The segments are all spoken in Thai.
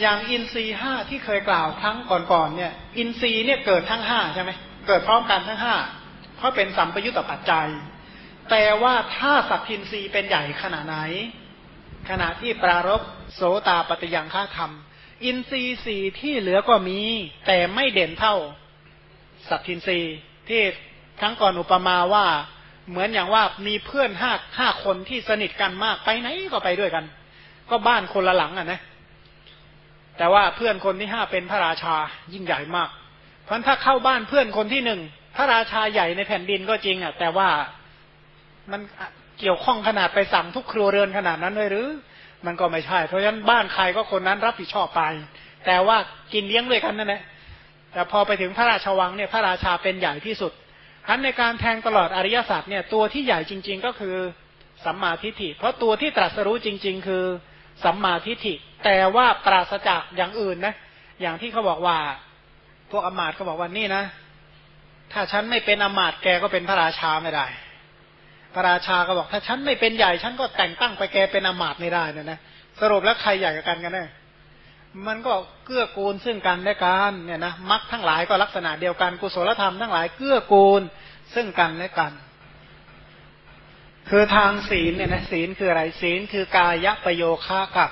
อย่างอินทรีห้าที่เคยกล่าวครั้งก่อนๆเนี่ย อินทรีเนี่ยเกิดทั้งห้าใช่ไหมเกิดพร้อมกันทั้งห้าเพราะเป็นสัมปยุตตปัจจัย แต่ว่าถ้าสัพพินทรีเป็นใหญ่ขนาดไหน ขณะที่ปรารบโสตาปฏิยังฆ่าธรรม อินทรีสี่ที่เหลือก็มี แต่ไม่เด่นเท่า สัพพินทรีที่ครั้งก่อนอุปมาว่าเหมือนอย่างว่ามีเพื่อนห้าห้าคนที่สนิทกันมากไปไหนก็ไปด้วยกัน ก็บ้านคนละหลังอะนะ แต่ว่าเพื่อนคนที่ห้าเป็นพระราชายิ่งใหญ่มาก เพราะถ้าเข้าบ้านเพื่อนคนที่หนึ่งพระราชาใหญ่ในแผ่นดินก็จริงอะ แต่ว่ามันเกี่ยวข้องขนาดไปสั่งทุกครัวเรือนขนาดนั้นเลยหรือ มันก็ไม่ใช่ เพราะฉะนั้นบ้านใครก็คนนั้นรับผิดชอบไป แต่ว่ากินเลี้ยงด้วยกันนั่นแหละแต่พอไปถึงพระราชวังเนี่ยพระราชาเป็นใหญ่ที่สุดทั้นในการแทงตลอดอริยสัจเนี่ยตัวที่ใหญ่จริง ๆ ก็คือสัมมาทิฏฐิเพราะตัวที่ตรัสรู้จริง ๆ คือ สัมมาทิฏฐิ แต่ว่าปราศจากอย่างอื่นนะ อย่างที่เขาบอกว่า พวกอมาตเขาบอกว่านี่นะ ถ้าฉันไม่เป็นอมาตแกก็เป็นพระราชาไม่ได้ พระราชาก็บอก ถ้าฉันไม่เป็นใหญ่ฉันก็แต่งตั้งไปแกเป็นอมาตไม่ได้นะนะสรุปแล้วใครใหญ่กันกันแน่มันก็เกื้อกูลซึ่งกันและกันเนี่ยนะมรรคทั้งหลายก็ลักษณะเดียวกันกุศลธรรมทั้งหลายเกื้อกูลซึ่งกันและกัน คือทางศีลเนี่ยนะศีลคืออะไรศีลคือกายประโยคะกับ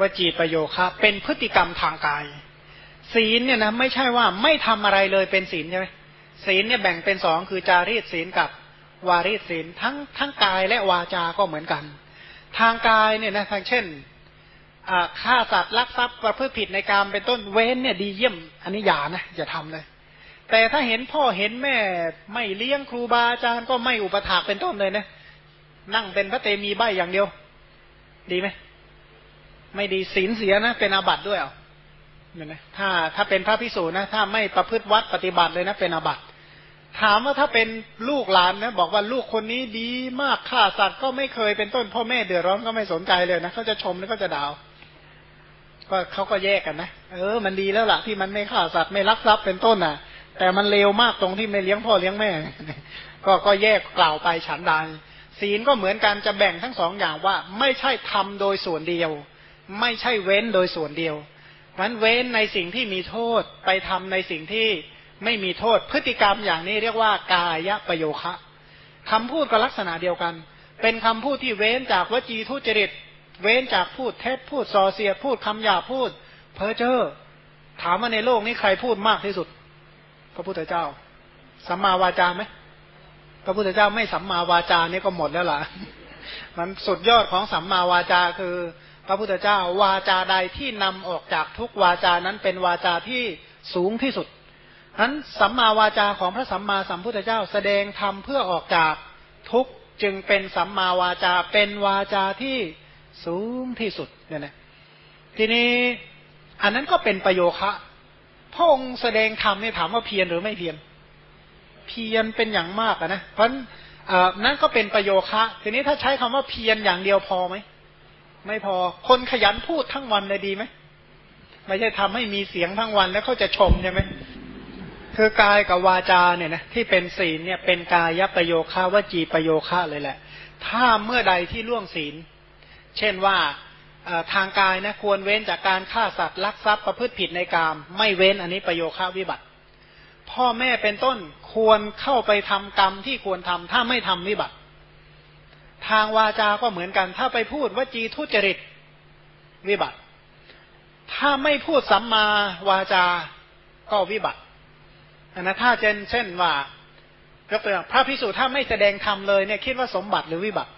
วจีประโยคะเป็นพฤติกรรมทางกาย ศีลเนี่ยนะไม่ใช่ว่าไม่ทำอะไรเลยเป็นศีลใช่ไหมศีลเนี่ยแบ่งเป็นสองคือจารีตศีลกับวารีตศีลทั้งทั้งกายและวาจาก็เหมือนกัน ทางกายเนี่ยนะทางเช่นฆ่าสัตว์ลักทรัพย์ประพฤติผิดในการเป็นต้นเว้นเนี่ยดีเยี่ยม อันนี้อย่านะอย่าทำเลย แต่ถ้าเห็นพ่อเห็นแม่ไม่เลี้ยงครูบาอาจารย์ก็ไม่อุปถากเป็นต้นเลยนะ นั่งเป็นพระเตมีใบอย่างเดียว ดีไหมไม่ดีศีลเสียนะ เป็นอาบัติด้วยอะเนี่ยนะถ้าถ้าเป็นพระพิสูจนะถ้าไม่ประพฤติวัดปฏิบัติเลยนะเป็นอาบัติ ถามว่าถ้าเป็นลูกหลานนะบอกว่าลูกคนนี้ดีมากฆ่าสัตว์ก็ไม่เคยเป็นต้น พ่อแม่เดือดร้อนก็ไม่สนใจเลยนะเขาจะชมแล้วก็จะด่าก็เขาก็แยกกันนะเออมันดีแล้วล่ะที่มันไม่ฆ่าสัตว์ไม่ลักทรัพย์เป็นต้นน่ะ แต่มันเลวมากตรงที่ไม่เลี้ยงพ่อเลี้ยงแม่ ก็ก็แยกกล่าวไปฉันใด ศีลก็เหมือนกันจะแบ่งทั้งสองอย่างว่า ไม่ใช่ทำโดยส่วนเดียว ไม่ใช่เว้นโดยส่วนเดียวมันเว้นในสิ่งที่มีโทษไปทำในสิ่งที่ไม่มีโทษพฤติกรรมอย่างนี้เรียกว่ากายประโยคะคำพูดก็ลักษณะเดียวกัน เป็นคำพูดที่เว้นจากวจีทุจริต เว้นจากพูดเท็จพูดส่อเสียดพูดคำหยาพูด เพ้อเจ้อถามว่าในโลกนี้ใครพูดมากที่สุด พระพุทธเจ้าสัมมาวาจาไหม พระพุทธเจ้าไม่สัมมาวาจานี่ก็หมดแล้วล่ะ มันสุดยอดของสัมมาวาจาคือ พระพุทธเจ้าวาจาใดที่นำออกจากทุกวาจานั้นเป็นวาจาที่สูงที่สุดนั้นสัมมาวาจาของพระสัมมาสัมพุทธเจ้าแสดงธรรมเพื่อออกจากทุกจึงเป็นสัมมาวาจาเป็นวาจาที่สูงที่สุดเนี่ยนะทีนี้อันนั้นก็เป็นประโยคะพระองค์แสดงธรรมนี่ถามว่าเพียรหรือไม่เพียร เพียรเป็นอย่างมากนะเพราะนั้นก็เป็นประโยคะทีนี้ถ้าใช้คำว่าเพียรอย่างเดียวพอไหมไม่พอคนขยันพูดทั้งวันเลยดีไหมไม่ใช่ทำให้มีเสียงทั้งวันแล้วเขาจะชมใช่ไหมคือกายกับวาจาเนี่ยนะที่เป็นศีลเนี่ยเป็นกายประโยคะวจีประโยคะเลยแหละ ถ้าเมื่อใดที่ล่วงศีล เช่นว่าทางกายนะควรเว้นจากการฆ่าสัตว์ลักทรัพย์ประพฤติผิดในกาม ไม่เว้นอันนี้ประโยคะวิบัติ พ่อแม่เป็นต้นควรเข้าไปทำกรรมที่ควรทำถ้าไม่ทำวิบัติ ทางวาจาก็เหมือนกัน ถ้าไปพูดว่าจีทุจริตวิบัติ ถ้าไม่พูดสัมมาวาจาก็วิบัตินะถ้าเช่นเช่นว่ายกตัวอย่างพระพิสุถ้าไม่แสดงธรรมเลยเนี่ยคิดว่าสมบัติหรือวิบัติ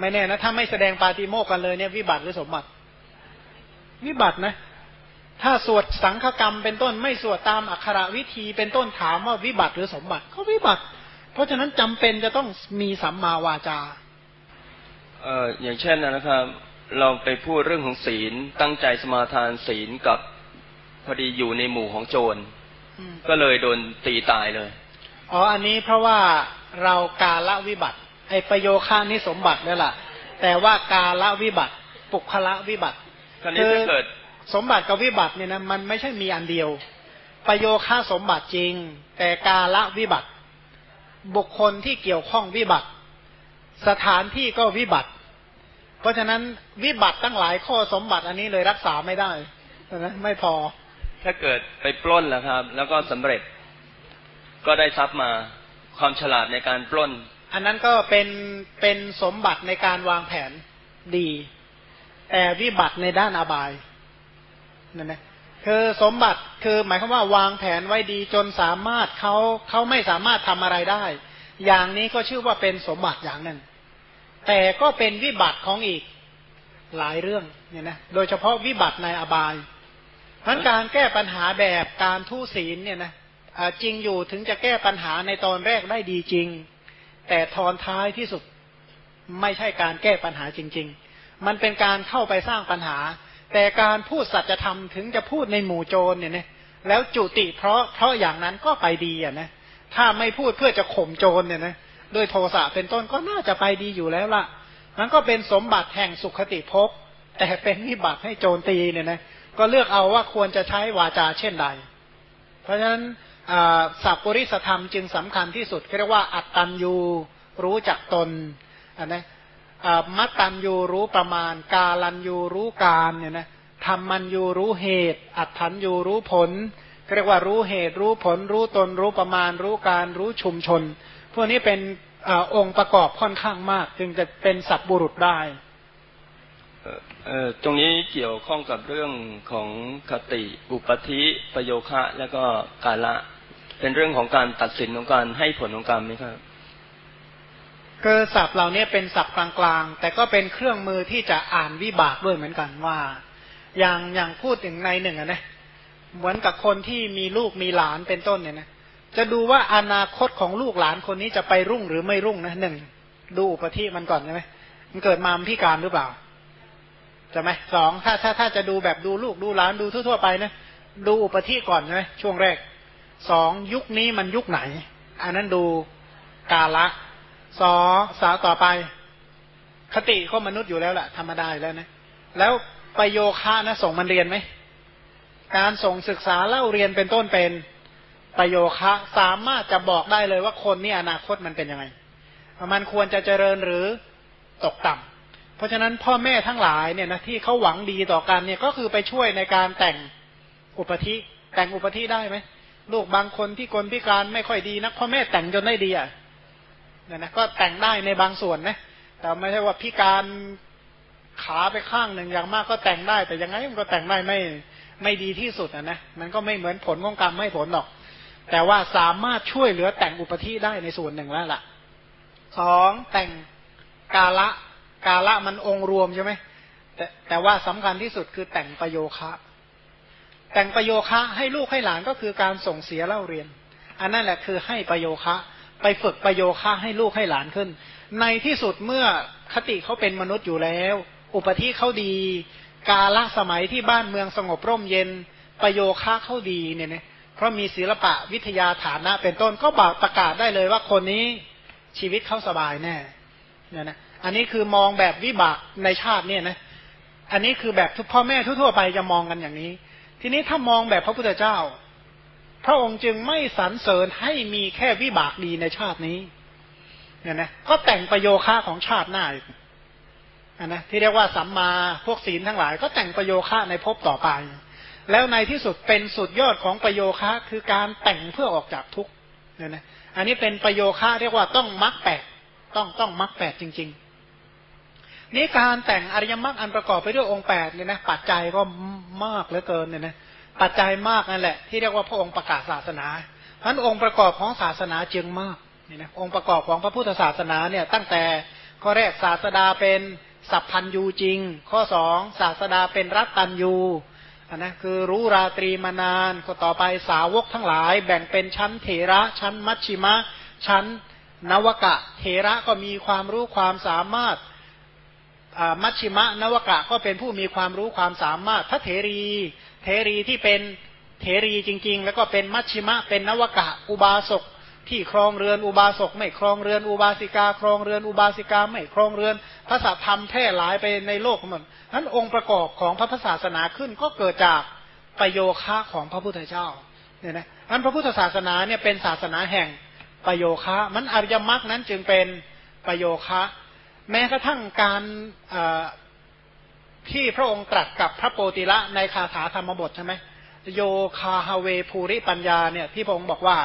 ไม่แน่นะถ้าไม่แสดงปาฏิโมกกันเลยเนี่ยวิบัติหรือสมบัติ วิบัตินะ ถ้าสวดสังฆกรรมเป็นต้นไม่สวดตามอักขระวิธีเป็นต้นถามว่าวิบัติหรือสมบัติก็วิบัติ เพราะฉะนั้นจำเป็นจะต้องมีสัมมาวาจาเอ่ออย่างเช่นนะครับ เราไปพูดเรื่องของศีลตั้งใจสมาทานศีลกับพอดีอยู่ในหมู่ของโจรก็เลยโดนตีตายเลยอ๋ออันนี้เพราะว่าเรากาละวิบัติ ไอประโยค่านี้สมบัตินั่นแหละแต่ว่ากาละวิบัติ ปุคละวิบัติคือเกิด สมบัติกับวิบัติเนี่ยนะมันไม่ใช่มีอันเดียว ประโยค่าสมบัติจริง แต่กาละวิบัติ บุคคลที่เกี่ยวข้องวิบัติ สถานที่ก็วิบัติ เพราะฉะนั้นวิบัติตั้งหลายข้อสมบัติอันนี้เลยรักษาไม่ได้นะไม่พอ ถ้าเกิดไปปล้นแล้วครับ แล้วก็สำเร็จก็ได้ทรัพย์มาความฉลาดในการปล้น อันนั้นก็เป็นเป็นสมบัติในการวางแผนดี แต่วิบัติในด้านอบาย นั่นนะคือสมบัติคือหมายความว่าวางแผนไว้ดีจนสามารถเขาเขาไม่สามารถทำอะไรได้ อย่างนี้ก็ชื่อว่าเป็นสมบัติอย่างหนึ่ง แต่ก็เป็นวิบัติของอีกหลายเรื่องเนี่ยนะโดยเฉพาะวิบัติในอบายเพราะการแก้ปัญหาแบบการทุศีลเนี่ยนะจริงอยู่ถึงจะแก้ปัญหาในตอนแรกได้ดีจริง แต่ทอนท้ายที่สุดไม่ใช่การแก้ปัญหาจริง ๆ มันเป็นการเข้าไปสร้างปัญหา แต่การพูดสัจธรรมถึงจะพูดในหมู่โจรเนี่ยนะแล้วจุติเพราะเพราะอย่างนั้นก็ไปดีอะนะถ้าไม่พูดเพื่อจะข่มโจรเนี่ยนะด้วยโทสะเป็นต้นก็น่าจะไปดีอยู่แล้วล่ะมันก็เป็นสมบัติแห่งสุขติภพแต่เป็นวิบัติให้โจรตีเนี่ยนะก็เลือกเอาว่าควรจะใช้วาจาเช่นใด เพราะฉะนั้นสัพปริสธรรมจึงสำคัญที่สุดเรียกว่าอัตตัญญูรู้จักตนอันนะ มัตตัญยูรู้ประมาณ กาลัญยูรู้การเนี่ยนะธรรมันยูรู้เหตุ อัตถันยูรู้ผลเรียกว่ารู้เหตุรู้ผล รู้ตนรู้ประมาณ รู้การรู้ชุมชน พวกนี้เป็นอองค์ประกอบค่อนข้างมาก จึงจะเป็นสัตบุรุษได้ตรงนี้เกี่ยวข้องกับเรื่องของคติอุปธิประโยคะ และก็กาละ เป็นเรื่องของการตัดสินของการให้ผลของกรรมไหมครับ คือศัพท์เหล่านี้เป็นศัพท์กลางๆ แต่ก็เป็นเครื่องมือที่จะอ่านวิบากด้วยเหมือนกันว่า อย่างอย่างพูดถึงในหนึ่งนะเหมือนกับคนที่มีลูกมีหลานเป็นต้นเนี่ยนะจะดูว่าอนาคตของลูกหลานคนนี้จะไปรุ่งหรือไม่รุ่งนะหนึ่งดูอุปธิมันก่อนใช่ไหมมันเกิดมาพิการหรือเปล่าจะไหมสองถ้าถ้าถ้าจะดูแบบดูลูกดูหลานดูทั่วๆไปนะดูอุปธิก่อนใช่ไหมช่วงแรกสองยุคนี้มันยุคไหน อันนั้นดูกาละ สอสาวต่อไป คติก็มนุษย์อยู่แล้วแหละธรรมดาแล้วนะ แล้วประโยคะนะส่งมันเรียนไหม การส่งศึกษาเล่าเรียนเป็นต้นเป็นประโยคะสามารถจะบอกได้เลยว่าคนนี้อนาคตมันเป็นยังไง มันควรจะเจริญหรือตกต่ำเพราะฉะนั้นพ่อแม่ทั้งหลายเนี่ยนะที่เขาหวังดีต่อกันเนี่ยก็คือไปช่วยในการแต่งอุปธิแต่งอุปธิได้ไหมลูกบางคนที่คนพิการไม่ค่อยดีนักพ่อแม่แต่งจนได้ดีอะ เนี่ยนะก็แต่งได้ในบางส่วนนะแต่ไม่ใช่ว่าพิการขาไปข้างหนึ่งอย่างมากก็แต่งได้ แต่ยังไงมันก็แต่งได้ไม่ไม่ดีที่สุดนะนะ มันก็ไม่เหมือนผลของกรรมไม่ผลหรอก แต่ว่าสามารถช่วยเหลือแต่งอุปธิได้ในส่วนหนึ่งแล้วล่ะสองแต่งกาละกาละมันองค์รวมใช่ไหมแต่แต่ว่าสำคัญที่สุดคือแต่งประโยคะ แต่งประโยคะให้ลูกให้หลานก็คือการส่งเสียเล่าเรียน อันนั้นแหละคือให้ประโยคะ ไปฝึกประโยคะให้ลูกให้หลานขึ้น ในที่สุดเมื่อคติเขาเป็นมนุษย์อยู่แล้ว อุปธิเขาดี กาละสมัยที่บ้านเมืองสงบร่มเย็น ประโยคะเขาดีเนี่ยนะเพราะมีศิลปะวิทยาฐานะเป็นต้นก็บอกประกาศได้เลยว่าคนนี้ชีวิตเขาสบายแน่เนี่ยนะอันนี้คือมองแบบวิบากในชาติเนี่ยนะอันนี้คือแบบทุกพ่อแม่ทั่วๆไปจะมองกันอย่างนี้ ทีนี้ถ้ามองแบบพระพุทธเจ้า ระองค์จึงไม่สรรเสริญให้มีแค่วิบากดีในชาตินี้เนี่ยนะก็แต่งประโยค่าของชาติหน้าอีกนะที่เรียกว่าสัมมาพวกศีลทั้งหลาย ก็แต่งประโยค่าในภพต่อไป แล้วในที่สุดเป็นสุดยอดของประโยค่าคือการแต่งเพื่อออกจากทุกข์เนี่ยนะอันนี้เป็นประโยค่าเรียกว่าต้องมรรคแปดต้องต้องมรรคแปดจริง ๆ นี่การแต่งอริยมรรคอันประกอบไปด้วยองค์แปดเนี่ยนะปัจจัยก็มากเหลือเกินเนี่ยนะ ปัจจัยมากนั่นแหละ ที่เรียกว่าพระองค์ประกาศศาสนาเพราะองค์ประกอบของศาสนาจึงมากนี่นะองค์ประกอบของพระพุทธศาสนาเนี่ยตั้งแต่ข้อแรกศาสดาเป็นสัพพันยูจริง ข้อสองศาสดาเป็นรัตตันยูอันนะคือรู้ราตรีมานานก็ต่อไปสาวกทั้งหลาย แบ่งเป็นชั้นเถระชั้นมัชชิมะ ชั้นนวกะ เถระก็มีความรู้ความสามารถ มัชชิมะนวกะก็เป็นผู้มีความรู้ความสามารถพระเถรีเทรีที่เป็นเทรีจริง ๆ แล้วก็เป็นมัชชิมะ เป็นนวกะอุบาสกที่ครองเรือนอุบาสกไม่ครองเรือนอุบาสิกา ครองเรือนอุบาสิกาไม่ครองเรือนพระสัทธรรมแพร่หลายไปในโลกหมดนั้นองค์ประกอบของพระพุทธศาสนาขึ้นก็เกิดจากประโยคะของพระพุทธเจ้าเนี่ยนะนั้นพระพุทธศาสนาเนี่ยเป็นศาสนาแห่งประโยคะ มันอริยมรรคนั้นจึงเป็นประโยคะ แม้กระทั่งการที่พระองค์ตรัสกับพระโปติละในคาถาธรรมบทใช่ไหมโยคาฮาเวภูริปัญญาเนี่ย ที่พระองค์บอกว่า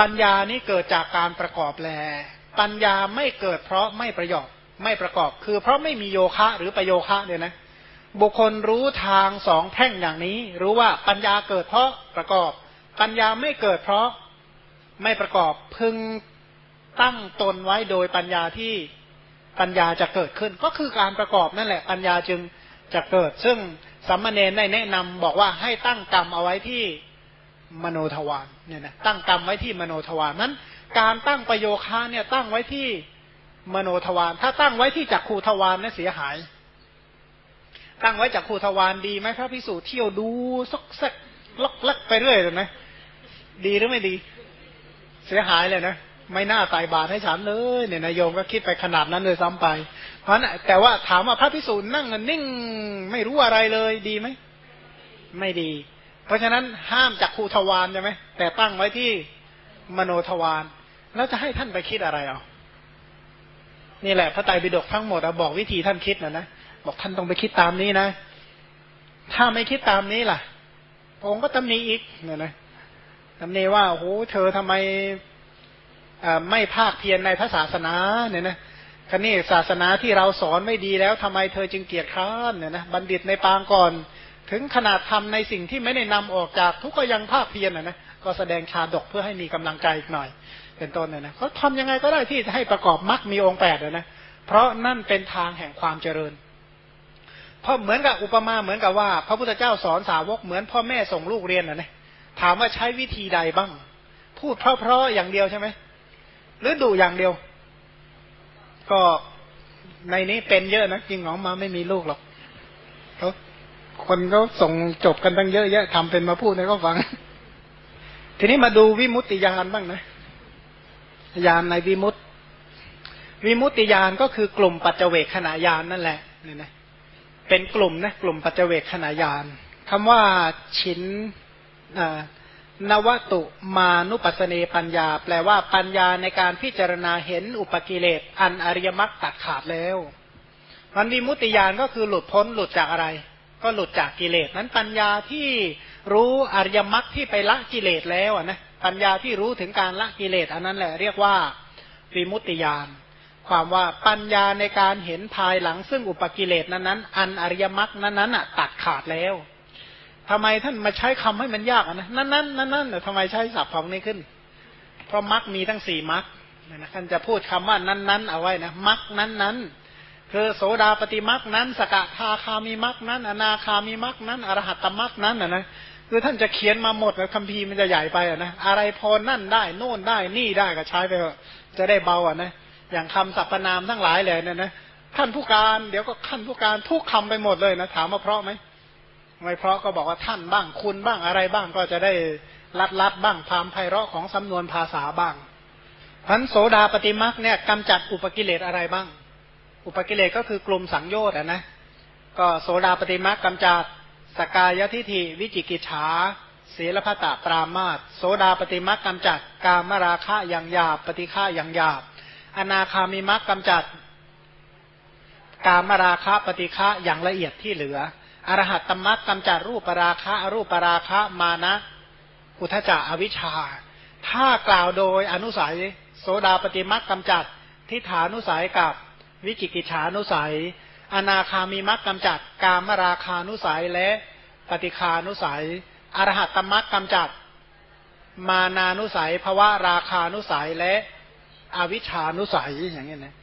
ปัญญานี้เกิดจากการประกอบแล ปัญญาไม่เกิดเพราะไม่ประกอบไม่ประกอบ คือเพราะไม่มีโยคะหรือประโยคะเนี่ยนะ บุคคลรู้ทางสองแพร่งอย่างนี้ รู้ว่าปัญญาเกิดเพราะประกอบ ปัญญาไม่เกิดเพราะไม่ประกอบพึง ตั้งตนไว้โดยปัญญาที่ปัญญาจะเกิดขึ้น ก็คือการประกอบนั่นแหละ ปัญญาจึงจะเกิด ซึ่งสัมมาเนนได้แนะนำบอกว่าให้ตั้งกรรมเอาไว้ที่มโนทวารเนี่ยนะตั้งกรรมไว้ที่มโนทวารนั้น การตั้งประโยคาเนี่ยตั้งไว้ที่มโนทวารถ้าตั้งไว้ที่จักขูทวารเนี่ยเสียหาย ตั้งไว้จักขูทวารดีไหมพระพิสูจน์เที่ยวดูซกซกล็อกลักไปเรื่อยเลยนะดีหรือไม่ดี เสียหายเลยนะ ไม่น่าใส่บาตรให้ฉันเลยเนี่ยนายโยมก็คิดไปขนาดนั้นเลยซ้ำไป เพราะนั้นแต่ว่าถามว่าพระพิสูจน์นั่งนิ่งไม่รู้อะไรเลยดีไหมไม่ดี เพราะฉะนั้นห้ามจากครูทวารใช่ไหมแต่ตั้งไว้ที่มโนทวารแล้วจะให้ท่านไปคิดอะไรเอานี่แหละพระไตรปิฎกทั้งหมดบอกวิธีท่านคิดนะนะบอกท่านต้องไปคิดตามนี้นะ ถ้าไม่คิดตามนี้ล่ะพระองค์ก็ตำหนิอีกเนี่ยนะตำหนิว่าโอ้โหเธอทำไม ไม่ภาคเพียรในพระศาสนาเนี่ยนะคันนี้ศาสนาที่เราสอนไม่ดีแล้วทำไมเธอจึงเกียจคร้านเนี่ยนะบัณฑิตในปางก่อน ถึงขนาดทำในสิ่งที่ไม่ได้นำออกจากทุกก็ยังภาคเพียรนนะก็แสดงชาดกเพื่อให้มีกำลังใจอีกหน่อย เป็นต้นเนี่ยนะเขาทำยังไงก็ได้ที่จะให้ประกอบมรรคมีองค์แปดนะเพราะนั่นเป็นทางแห่งความเจริญ เพราะเหมือนกับอุปมาเหมือนกับว่า พระพุทธเจ้าสอนสาวกเหมือนพ่อแม่ส่งลูกเรียนนะนะถามว่าใช้วิธีใดบ้าง พูดเพราะๆอย่างเดียวใช่ไหม หรือดูอย่างเดียว ก็ในนี้เป็นเยอะนะจริงหรอมาไม่มีลูกหรอกเขาคนเขาส่งจบกันตั้งเยอะแยะทำเป็นมาพูดให้เขาฟัง ทีนี้มาดูวิมุตติยานบ้างนะยานในวิมุตติวิมุตติยานก็คือกลุ่มปัจเจเวกขณะยานนั่นแหละเนี่ยนะเป็นกลุ่มนะกลุ่มปัจเจเวกขณะยานคำว่า ชิ้น นวตุมานุปัสเนปัญญา แปลว่าปัญญาในการพิจารณาเห็นอุปกิเลสอันอริยมรรคตัดขาดแล้วมันวิมุตติญาณก็คือหลุดพ้นหลุดจากอะไร ก็หลุดจากกิเลสนั้นปัญญาที่รู้อริยมรรคที่ไปละกิเลสแล้วนะปัญญาที่รู้ถึงการละกิเลสอันนั้นแหละเรียกว่าวิมุตติญาณความว่าปัญญาในการเห็นภายหลังซึ่งอุปกิเลสนั้นนั้นอันอริยมรรคนั้นนั้นตัดขาดแล้ว ทำไมท่านมาใช้คำให้มันยากนะนั่นนั่นนั่นนั่นทำไมใช้ศัพท์ของนี้ขึ้น เพราะมักมีทั้งสี่มักนะท่านจะพูดคำว่านั้นนั้นเอาไว้นะมักนั้นนั้นคือโสดาปฏิมักนั้น สกทาคามีมักนั้น อนาคามีมักนั้นอรหัตตมักนั้นนะนะคือท่านจะเขียนมาหมดแล้วคัมภีร์มันจะใหญ่ไปอะนะอะไรพอนั่นได้ โน่นได้นี่ได้ก็ใช้ไปจะได้เบาอะนะอย่างคำสรรพนามทั้งหลายเลยเนี่ยนะท่านผู้การเดี๋ยวก็ท่านผู้การทุกคำไปหมดเลยนะถามมาเพราะไหม ไม่เพราะก็บอกว่าท่านบ้างคุณบ้างอะไรบ้างก็จะได้ลัดลัดบ้างความไพเราะของสำนวนภาษาบ้างพันโสดาปฏิมักเนี่ยกำจัดอุปกิเลสอะไรบ้าง อุปกิเลสก็คือกลุ่มสังโยชน์นะ ก็โสดาปฏิมักกำจัดสกายทิฐิวิจิกิจฉาศีลพัตะปรามาตโสดาปฏิมักกำจัดกามราคะอย่างหยาบปฏิฆาอย่างหยาบ อนาคามิมักกำจัดกามราคะปฏิฆาอย่างละเอียดที่เหลือ อรหัตตมักกำจัดรูปปราคะอรูปปราคะมานะ อุทจาอวิชชา ถ้ากล่าวโดยอนุสัย โสดาปฏิมักกำจัดทิฏฐานุสัยกับวิจิกิจฉานุสัย อนาคามีมักกำจัดกามราคานุสัยและปฏิคานุสัย อรหัตตมักกำจัด มานานุสัยภวะราคานุสัยและอวิชานุสัยอย่างนี้นะ